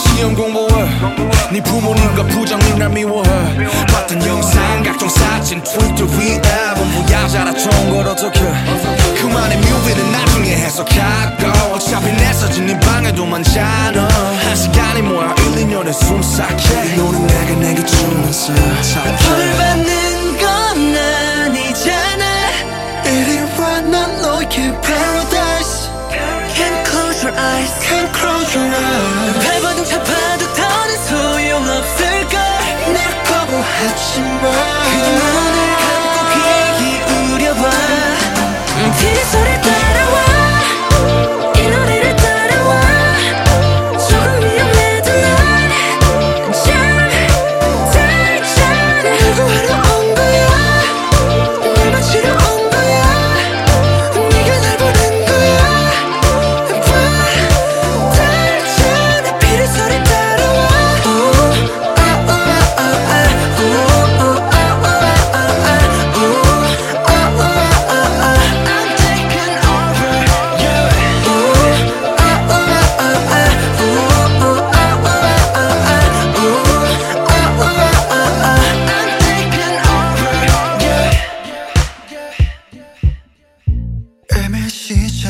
시험 공부해. 네 부모님과 부장님 날 미워해. 봤던 영상 각종 사진 트위터 위에 전부 야자라 좋은 걸 어떡해 그만의 뮤비는 나중에 해석하고 어차피 내 사진 네 방에도 많잖아. 한 시간이 뭐야? 1, 2년에 숨삭해. 너는 내게 내게 주면서 벌받 eyes Can't close your eyes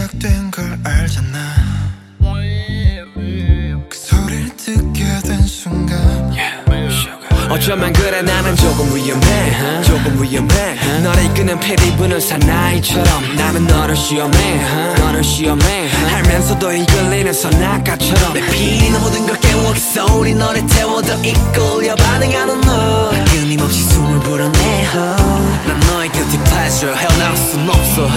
시작된 걸 알잖아. 그 소리를 듣게 된 순간 어쩌면 그래 나는 조금 위험해 조금 위험해 너를 이끄는 피리 부는 사나이처럼 나는 너를 시험해 너를 시험해 알면서도 이끌리는 선악가처럼 내 피는 모든 걸 깨워 그 소리 너를 태워 더 이끌려 반응하는 너. 끊임없이 숨을 불어내 난 너의 guilty pleasure 헤어나올 순 없어